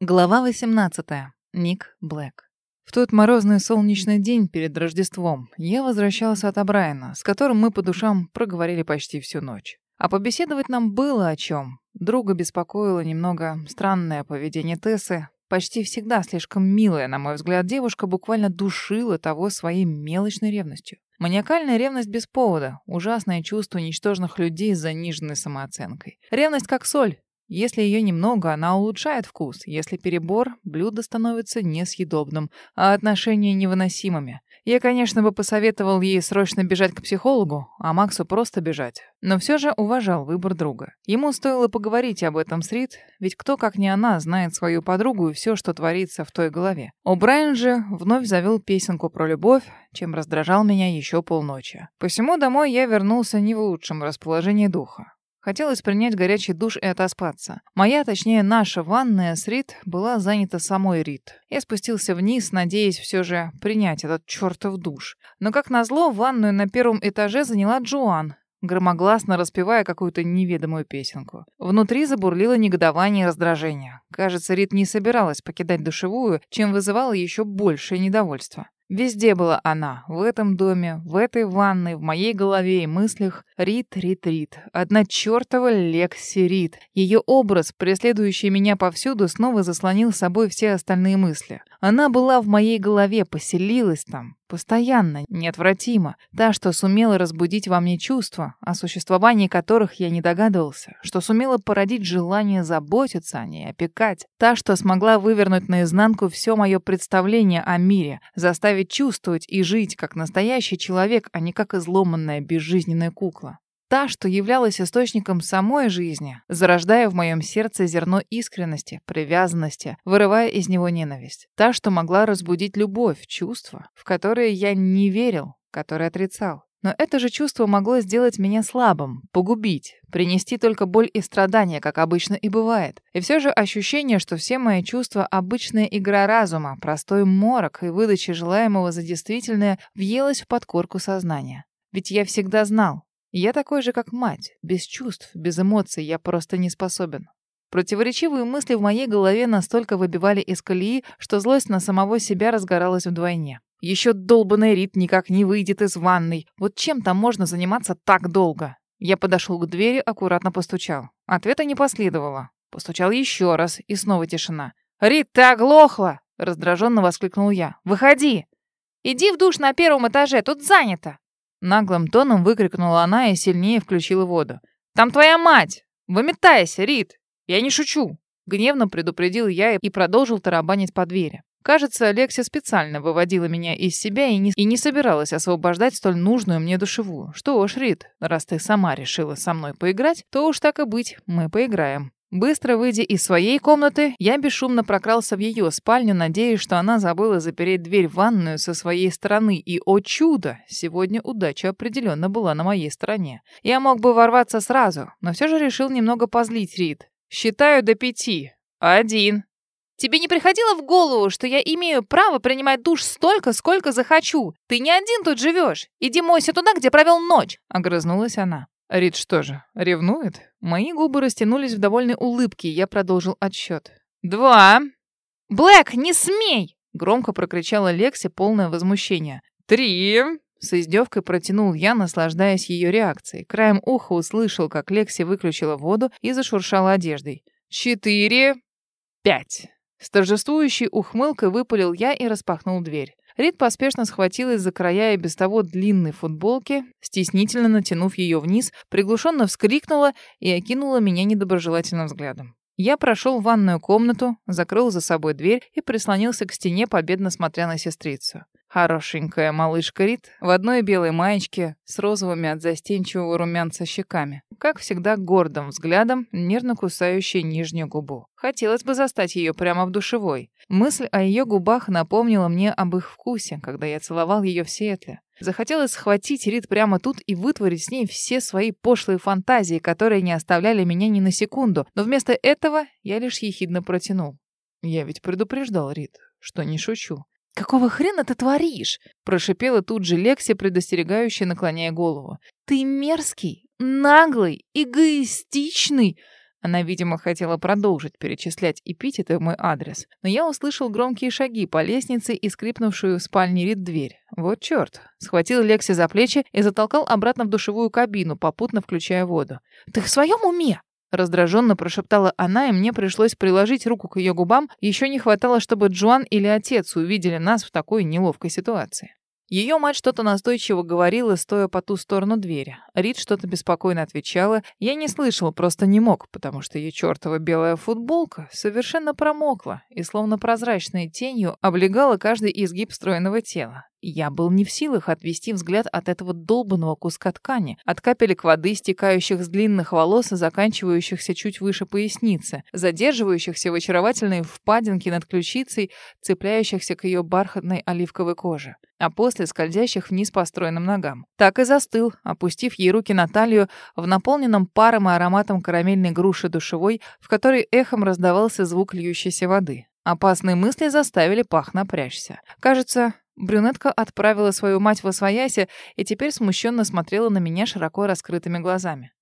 Глава 18. Ник Блэк. В тот морозный солнечный день перед Рождеством я возвращался от Абрайана, с которым мы по душам проговорили почти всю ночь. А побеседовать нам было о чем. Друга беспокоило немного странное поведение Тессы. Почти всегда слишком милая, на мой взгляд, девушка буквально душила того своей мелочной ревностью. Маниакальная ревность без повода, ужасное чувство ничтожных людей с заниженной самооценкой. Ревность как соль, если ее немного, она улучшает вкус. Если перебор, блюдо становится несъедобным, а отношения невыносимыми. Я, конечно, бы посоветовал ей срочно бежать к психологу, а Максу просто бежать. Но все же уважал выбор друга. Ему стоило поговорить об этом с Рит, ведь кто, как не она, знает свою подругу и все, что творится в той голове. О'Брайен же вновь завел песенку про любовь, чем раздражал меня еще полночи. Посему домой я вернулся не в лучшем расположении духа. Хотелось принять горячий душ и отоспаться. Моя, точнее, наша ванная с Рит была занята самой Рит. Я спустился вниз, надеясь все же принять этот чертов душ. Но, как назло, ванную на первом этаже заняла Джоан, громогласно распевая какую-то неведомую песенку. Внутри забурлило негодование и раздражение. Кажется, Рит не собиралась покидать душевую, чем вызывало еще большее недовольство. Везде была она. В этом доме, в этой ванной, в моей голове и мыслях. Рит, Рит, Рит. Одна чертова Лекси Рит. Ее образ, преследующий меня повсюду, снова заслонил собой все остальные мысли. Она была в моей голове, поселилась там. Постоянно, неотвратимо. Та, что сумела разбудить во мне чувства, о существовании которых я не догадывался. Что сумела породить желание заботиться о ней, опекать. Та, что смогла вывернуть наизнанку все мое представление о мире, заставить чувствовать и жить как настоящий человек, а не как изломанная безжизненная кукла. Та, что являлась источником самой жизни, зарождая в моем сердце зерно искренности, привязанности, вырывая из него ненависть. Та, что могла разбудить любовь, чувства, в которые я не верил, которые отрицал. Но это же чувство могло сделать меня слабым, погубить, принести только боль и страдания, как обычно и бывает. И все же ощущение, что все мои чувства — обычная игра разума, простой морок и выдача желаемого за действительное въелось в подкорку сознания. Ведь я всегда знал, я такой же, как мать, без чувств, без эмоций, я просто не способен. Противоречивые мысли в моей голове настолько выбивали из колеи, что злость на самого себя разгоралась вдвойне. Еще долбанный Рит никак не выйдет из ванной. Вот чем там можно заниматься так долго? Я подошел к двери, аккуратно постучал. Ответа не последовало. Постучал еще раз, и снова тишина. «Рит, ты оглохла!» — раздраженно воскликнул я. «Выходи!» «Иди в душ на первом этаже, тут занято!» Наглым тоном выкрикнула она и сильнее включила воду. «Там твоя мать! Выметайся, Рит! Я не шучу!» Гневно предупредил я и продолжил тарабанить по двери. Кажется, Алексия специально выводила меня из себя и не, и не собиралась освобождать столь нужную мне душевую. Что ж, Рит, раз ты сама решила со мной поиграть, то уж так и быть, мы поиграем. Быстро выйдя из своей комнаты, я бесшумно прокрался в ее спальню, надеясь, что она забыла запереть дверь в ванную со своей стороны. И, о чудо, сегодня удача определенно была на моей стороне. Я мог бы ворваться сразу, но все же решил немного позлить Рид. «Считаю до пяти. Один». «Тебе не приходило в голову, что я имею право принимать душ столько, сколько захочу? Ты не один тут живешь. Иди мойся туда, где провел ночь», — огрызнулась она. Рид что же, ревнует? Мои губы растянулись в довольной улыбке, и я продолжил отсчет. «Два!» «Блэк, не смей!» — громко прокричала Лекси, полное возмущение. «Три!» — с издевкой протянул я, наслаждаясь ее реакцией. Краем уха услышал, как Лекси выключила воду и зашуршала одеждой. «Четыре!» «Пять!» С торжествующей ухмылкой выпалил я и распахнул дверь. Рид поспешно схватилась за края и без того длинной футболки, стеснительно натянув ее вниз, приглушенно вскрикнула и окинула меня недоброжелательным взглядом. Я прошел в ванную комнату, закрыл за собой дверь и прислонился к стене, победно смотря на сестрицу. Хорошенькая малышка Рит в одной белой маечке с розовыми от застенчивого румянца щеками. Как всегда, гордым взглядом, нервно кусающей нижнюю губу. Хотелось бы застать ее прямо в душевой. Мысль о ее губах напомнила мне об их вкусе, когда я целовал ее в Сиэтле. Захотелось схватить Рит прямо тут и вытворить с ней все свои пошлые фантазии, которые не оставляли меня ни на секунду, но вместо этого я лишь ехидно протянул. Я ведь предупреждал Рит, что не шучу. «Какого хрена ты творишь?» — прошипела тут же Лекси, предостерегающая, наклоняя голову. «Ты мерзкий, наглый, эгоистичный. Она, видимо, хотела продолжить перечислять эпитеты в мой адрес, но я услышал громкие шаги по лестнице и скрипнувшую в спальне Рид дверь. Вот чёрт. Схватил Лекси за плечи и затолкал обратно в душевую кабину, попутно включая воду. «Ты в своем уме?» Раздраженно прошептала она, и мне пришлось приложить руку к ее губам. Еще не хватало, чтобы Джоан или отец увидели нас в такой неловкой ситуации. Ее мать что-то настойчиво говорила, стоя по ту сторону двери. Рид что-то беспокойно отвечала. Я не слышал, просто не мог, потому что ее чертова белая футболка совершенно промокла и словно прозрачной тенью облегала каждый изгиб стройного тела. Я был не в силах отвести взгляд от этого долбанного куска ткани, от капелек воды, стекающих с длинных волос и заканчивающихся чуть выше поясницы, задерживающихся в очаровательной впадинке над ключицей, цепляющихся к ее бархатной оливковой коже, а после скользящих вниз по стройным ногам. Так и застыл, опустив ей руки на талию в наполненном паром и ароматом карамельной груши душевой, в которой эхом раздавался звук льющейся воды. Опасные мысли заставили пах напрячься. Кажется, Брюнетка отправила свою мать в освояси и теперь смущенно смотрела на меня широко раскрытыми глазами.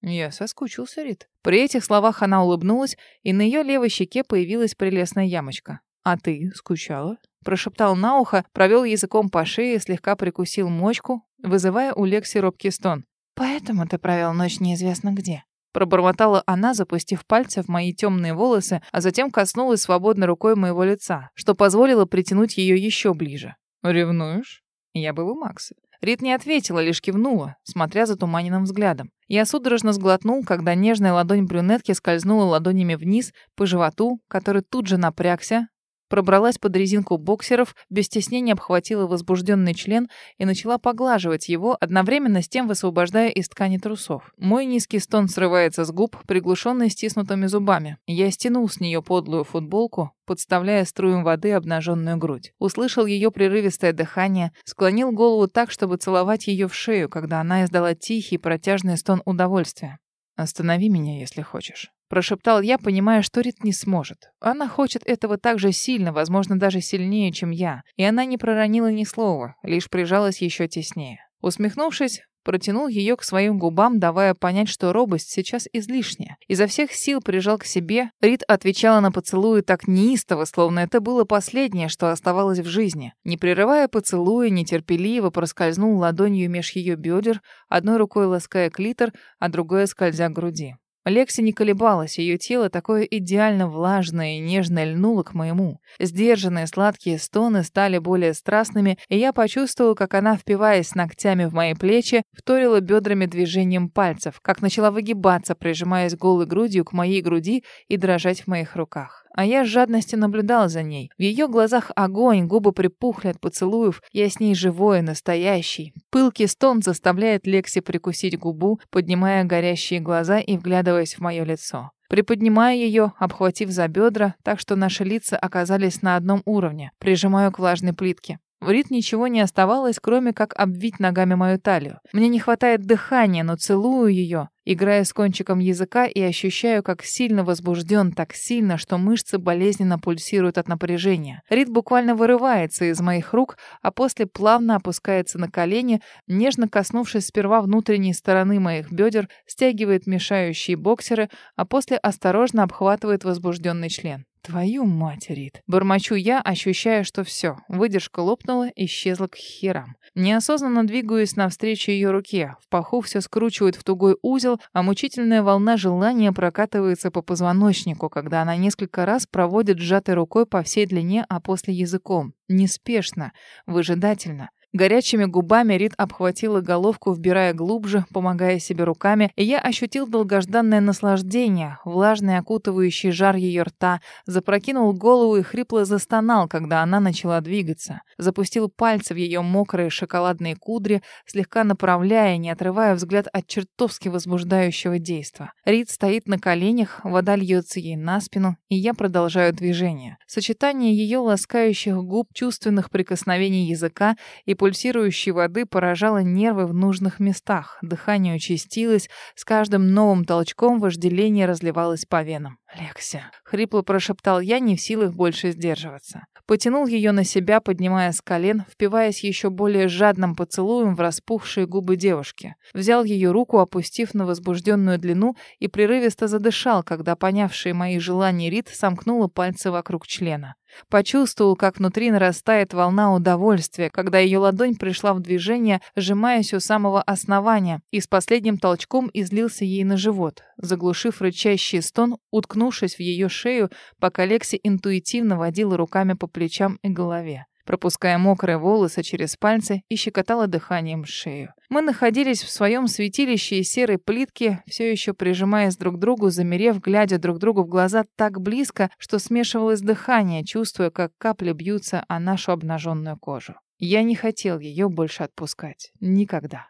Я соскучился, Рит. При этих словах она улыбнулась, и на ее левой щеке появилась прелестная ямочка. «А ты скучала?» Прошептал на ухо, провел языком по шее, слегка прикусил мочку, вызывая у Лекси робкий стон. «Поэтому ты провел ночь неизвестно где». Пробормотала она, запустив пальцы в мои темные волосы, а затем коснулась свободной рукой моего лица, что позволило притянуть ее еще ближе. «Ревнуешь?» Я был у Макса. Рит не ответила, лишь кивнула, смотря затуманенным взглядом. Я судорожно сглотнул, когда нежная ладонь брюнетки скользнула ладонями вниз по животу, который тут же напрягся, пробралась под резинку боксеров, без стеснения обхватила возбужденный член и начала поглаживать его, одновременно с тем высвобождая из ткани трусов. Мой низкий стон срывается с губ, приглушенный стиснутыми зубами. Я стянул с нее подлую футболку, подставляя струем воды обнаженную грудь. Услышал ее прерывистое дыхание, склонил голову так, чтобы целовать ее в шею, когда она издала тихий протяжный стон удовольствия. «Останови меня, если хочешь». Прошептал я, понимая, что Рит не сможет. Она хочет этого так же сильно, возможно, даже сильнее, чем я. И она не проронила ни слова, лишь прижалась еще теснее. Усмехнувшись, протянул ее к своим губам, давая понять, что робость сейчас излишняя. Изо всех сил прижал к себе. Рит отвечала на поцелуи так неистово, словно это было последнее, что оставалось в жизни. Не прерывая поцелуя, нетерпеливо проскользнул ладонью меж ее бедер, одной рукой лаская клитор, а другой скользя к груди. Лекси не колебалась, ее тело такое идеально влажное и нежное льнуло к моему. Сдержанные сладкие стоны стали более страстными, и я почувствовала, как она, впиваясь ногтями в мои плечи, вторила бедрами движением пальцев, как начала выгибаться, прижимаясь голой грудью к моей груди и дрожать в моих руках. А я с жадностью наблюдал за ней. В ее глазах огонь, губы припухли от поцелуев. Я с ней живой, настоящий. Пылкий стон заставляет Лекси прикусить губу, поднимая горящие глаза и вглядываясь в мое лицо. Приподнимаю ее, обхватив за бедра, так что наши лица оказались на одном уровне. Прижимаю к влажной плитке. В Рит ничего не оставалось, кроме как обвить ногами мою талию. Мне не хватает дыхания, но целую ее, играя с кончиком языка и ощущаю, как сильно возбужден, так сильно, что мышцы болезненно пульсируют от напряжения. Рит буквально вырывается из моих рук, а после плавно опускается на колени, нежно коснувшись сперва внутренней стороны моих бедер, стягивает мешающие боксеры, а после осторожно обхватывает возбужденный член. Твою мать, Рит. Бормочу я, ощущая, что все. Выдержка лопнула, исчезла к херам. Неосознанно двигаюсь навстречу ее руке. В паху все скручивает в тугой узел, а мучительная волна желания прокатывается по позвоночнику, когда она несколько раз проводит сжатой рукой по всей длине, а после языком. Неспешно, выжидательно. Горячими губами Рит обхватила головку, вбирая глубже, помогая себе руками, и я ощутил долгожданное наслаждение, влажный окутывающий жар ее рта, запрокинул голову и хрипло застонал, когда она начала двигаться. Запустил пальцы в ее мокрые шоколадные кудри, слегка направляя, не отрывая взгляд от чертовски возбуждающего действа. Рит стоит на коленях, вода льется ей на спину, и я продолжаю движение. Сочетание ее ласкающих губ, чувственных прикосновений языка и пульсирующей воды поражало нервы в нужных местах. Дыхание участилось, с каждым новым толчком вожделение разливалось по венам. «Лекси», — хрипло прошептал я, не в силах больше сдерживаться. Потянул ее на себя, поднимая с колен, впиваясь еще более жадным поцелуем в распухшие губы девушки. Взял ее руку, опустив на возбужденную длину, и прерывисто задышал, когда понявший мои желания Рит сомкнула пальцы вокруг члена. Почувствовал, как внутри нарастает волна удовольствия, когда ее ладонь пришла в движение, сжимаясь у самого основания, и с последним толчком излился ей на живот, заглушив рычащий стон, уткнувшись в ее шею, пока Лекси интуитивно водила руками по плечам и голове пропуская мокрые волосы через пальцы и щекотала дыханием шею. Мы находились в своем святилище из серой плитки, все еще прижимаясь друг к другу, замерев, глядя друг другу в глаза так близко, что смешивалось дыхание, чувствуя, как капли бьются о нашу обнаженную кожу. Я не хотел ее больше отпускать. Никогда.